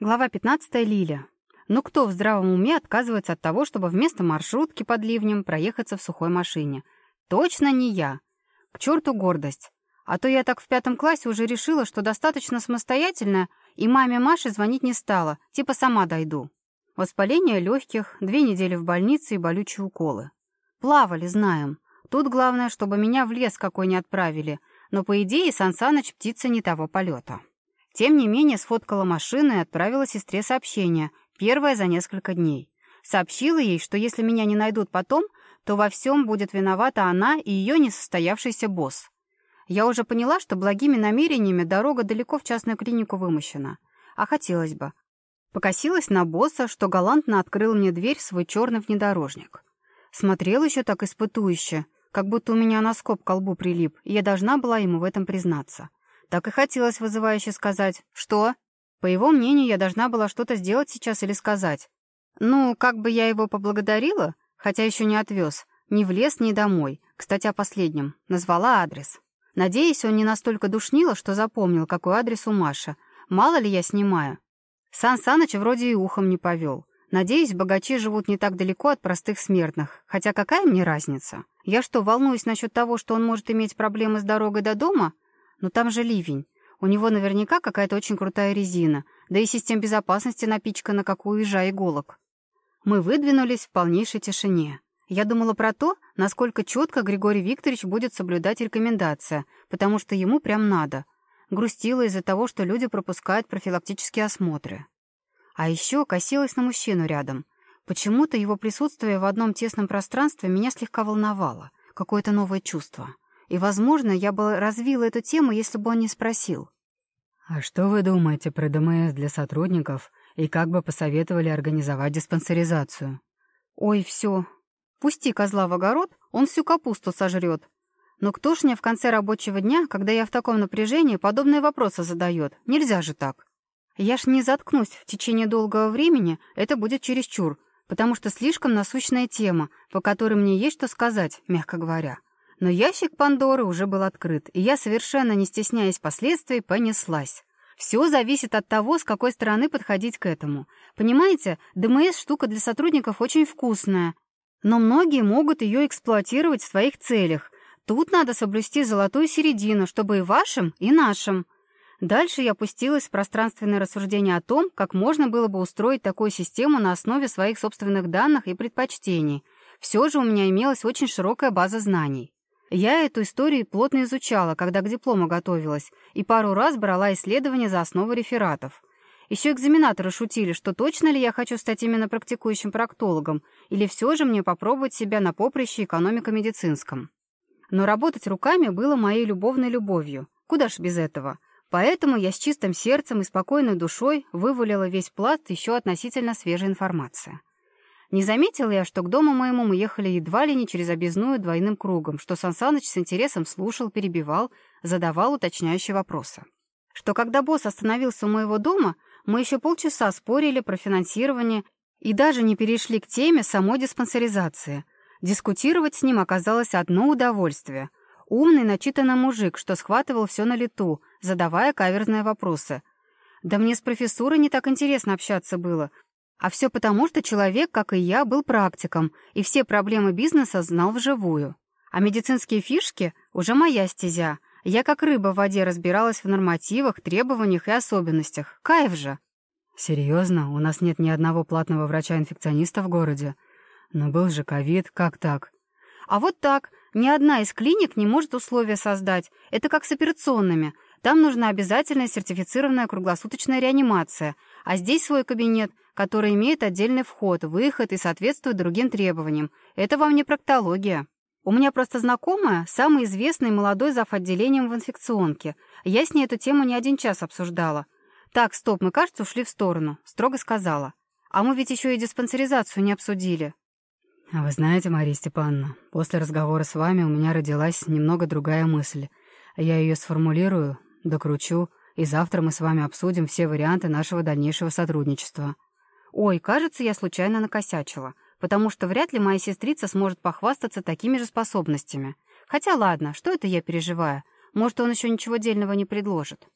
Глава 15 Лиля. Ну кто в здравом уме отказывается от того, чтобы вместо маршрутки под ливнем проехаться в сухой машине? Точно не я. К черту гордость. А то я так в пятом классе уже решила, что достаточно самостоятельная и маме Маше звонить не стала, типа сама дойду. Воспаление легких, две недели в больнице и болючие уколы. Плавали, знаем. Тут главное, чтобы меня в лес какой не отправили, но, по идее, Сансаныч птица не того полета. Тем не менее, сфоткала машину и отправила сестре сообщение, первое за несколько дней. Сообщила ей, что если меня не найдут потом, то во всем будет виновата она и ее несостоявшийся босс. Я уже поняла, что благими намерениями дорога далеко в частную клинику вымощена. А хотелось бы. Покосилась на босса, что галантно открыл мне дверь свой черный внедорожник. Смотрел еще так испытующе, как будто у меня на скоб к колбу прилип, и я должна была ему в этом признаться. Так и хотелось вызывающе сказать. «Что?» По его мнению, я должна была что-то сделать сейчас или сказать. Ну, как бы я его поблагодарила, хотя еще не отвез. Ни в лес, ни домой. Кстати, о последнем. Назвала адрес. Надеюсь, он не настолько душнило, что запомнил, какой адрес у Маши. Мало ли я снимаю. Сан Саныч вроде и ухом не повел. Надеюсь, богачи живут не так далеко от простых смертных. Хотя какая мне разница? Я что, волнуюсь насчет того, что он может иметь проблемы с дорогой до дома? но там же ливень. У него наверняка какая-то очень крутая резина, да и систем безопасности напичкана, как у ежа иголок. Мы выдвинулись в полнейшей тишине. Я думала про то, насколько четко Григорий Викторович будет соблюдать рекомендация, потому что ему прям надо. Грустила из-за того, что люди пропускают профилактические осмотры. А еще косилась на мужчину рядом. Почему-то его присутствие в одном тесном пространстве меня слегка волновало. Какое-то новое чувство и, возможно, я бы развила эту тему, если бы он не спросил. «А что вы думаете про ДМС для сотрудников и как бы посоветовали организовать диспансеризацию?» «Ой, все. Пусти козла в огород, он всю капусту сожрет. Но кто ж мне в конце рабочего дня, когда я в таком напряжении, подобные вопросы задает? Нельзя же так. Я ж не заткнусь в течение долгого времени, это будет чересчур, потому что слишком насущная тема, по которой мне есть что сказать, мягко говоря». Но ящик Пандоры уже был открыт, и я, совершенно не стесняясь последствий, понеслась. Все зависит от того, с какой стороны подходить к этому. Понимаете, ДМС — штука для сотрудников очень вкусная, но многие могут ее эксплуатировать в своих целях. Тут надо соблюсти золотую середину, чтобы и вашим, и нашим. Дальше я опустилась в пространственное рассуждение о том, как можно было бы устроить такую систему на основе своих собственных данных и предпочтений. Все же у меня имелась очень широкая база знаний. Я эту историю плотно изучала, когда к диплому готовилась, и пару раз брала исследования за основу рефератов. Еще экзаменаторы шутили, что точно ли я хочу стать именно практикующим проктологом, или все же мне попробовать себя на поприще экономико-медицинском. Но работать руками было моей любовной любовью. Куда ж без этого? Поэтому я с чистым сердцем и спокойной душой вывалила весь пласт еще относительно свежей информации. Не заметила я, что к дому моему мы ехали едва ли не через объездную двойным кругом, что Сансаныч с интересом слушал, перебивал, задавал уточняющие вопросы. Что когда босс остановился у моего дома, мы еще полчаса спорили про финансирование и даже не перешли к теме самой диспансеризации. Дискутировать с ним оказалось одно удовольствие. Умный, начитанный мужик, что схватывал все на лету, задавая каверзные вопросы. Да мне с профессурой не так интересно общаться было — а все потому, что человек, как и я, был практиком и все проблемы бизнеса знал вживую. А медицинские фишки — уже моя стезя. Я как рыба в воде разбиралась в нормативах, требованиях и особенностях. Кайф же! Серьезно? У нас нет ни одного платного врача-инфекциониста в городе? Но был же ковид, как так? А вот так. Ни одна из клиник не может условия создать. Это как с операционными. Там нужна обязательная сертифицированная круглосуточная реанимация. А здесь свой кабинет — который имеет отдельный вход, выход и соответствует другим требованиям. Это вам не проктология. У меня просто знакомая, самый известный молодой зав. отделением в инфекционке. Я с ней эту тему не один час обсуждала. «Так, стоп, мы, кажется, ушли в сторону», — строго сказала. «А мы ведь еще и диспансеризацию не обсудили». А «Вы знаете, Мария Степановна, после разговора с вами у меня родилась немного другая мысль. Я ее сформулирую, докручу, и завтра мы с вами обсудим все варианты нашего дальнейшего сотрудничества». Ой, кажется, я случайно накосячила, потому что вряд ли моя сестрица сможет похвастаться такими же способностями. Хотя ладно, что это я переживаю? Может, он еще ничего дельного не предложит.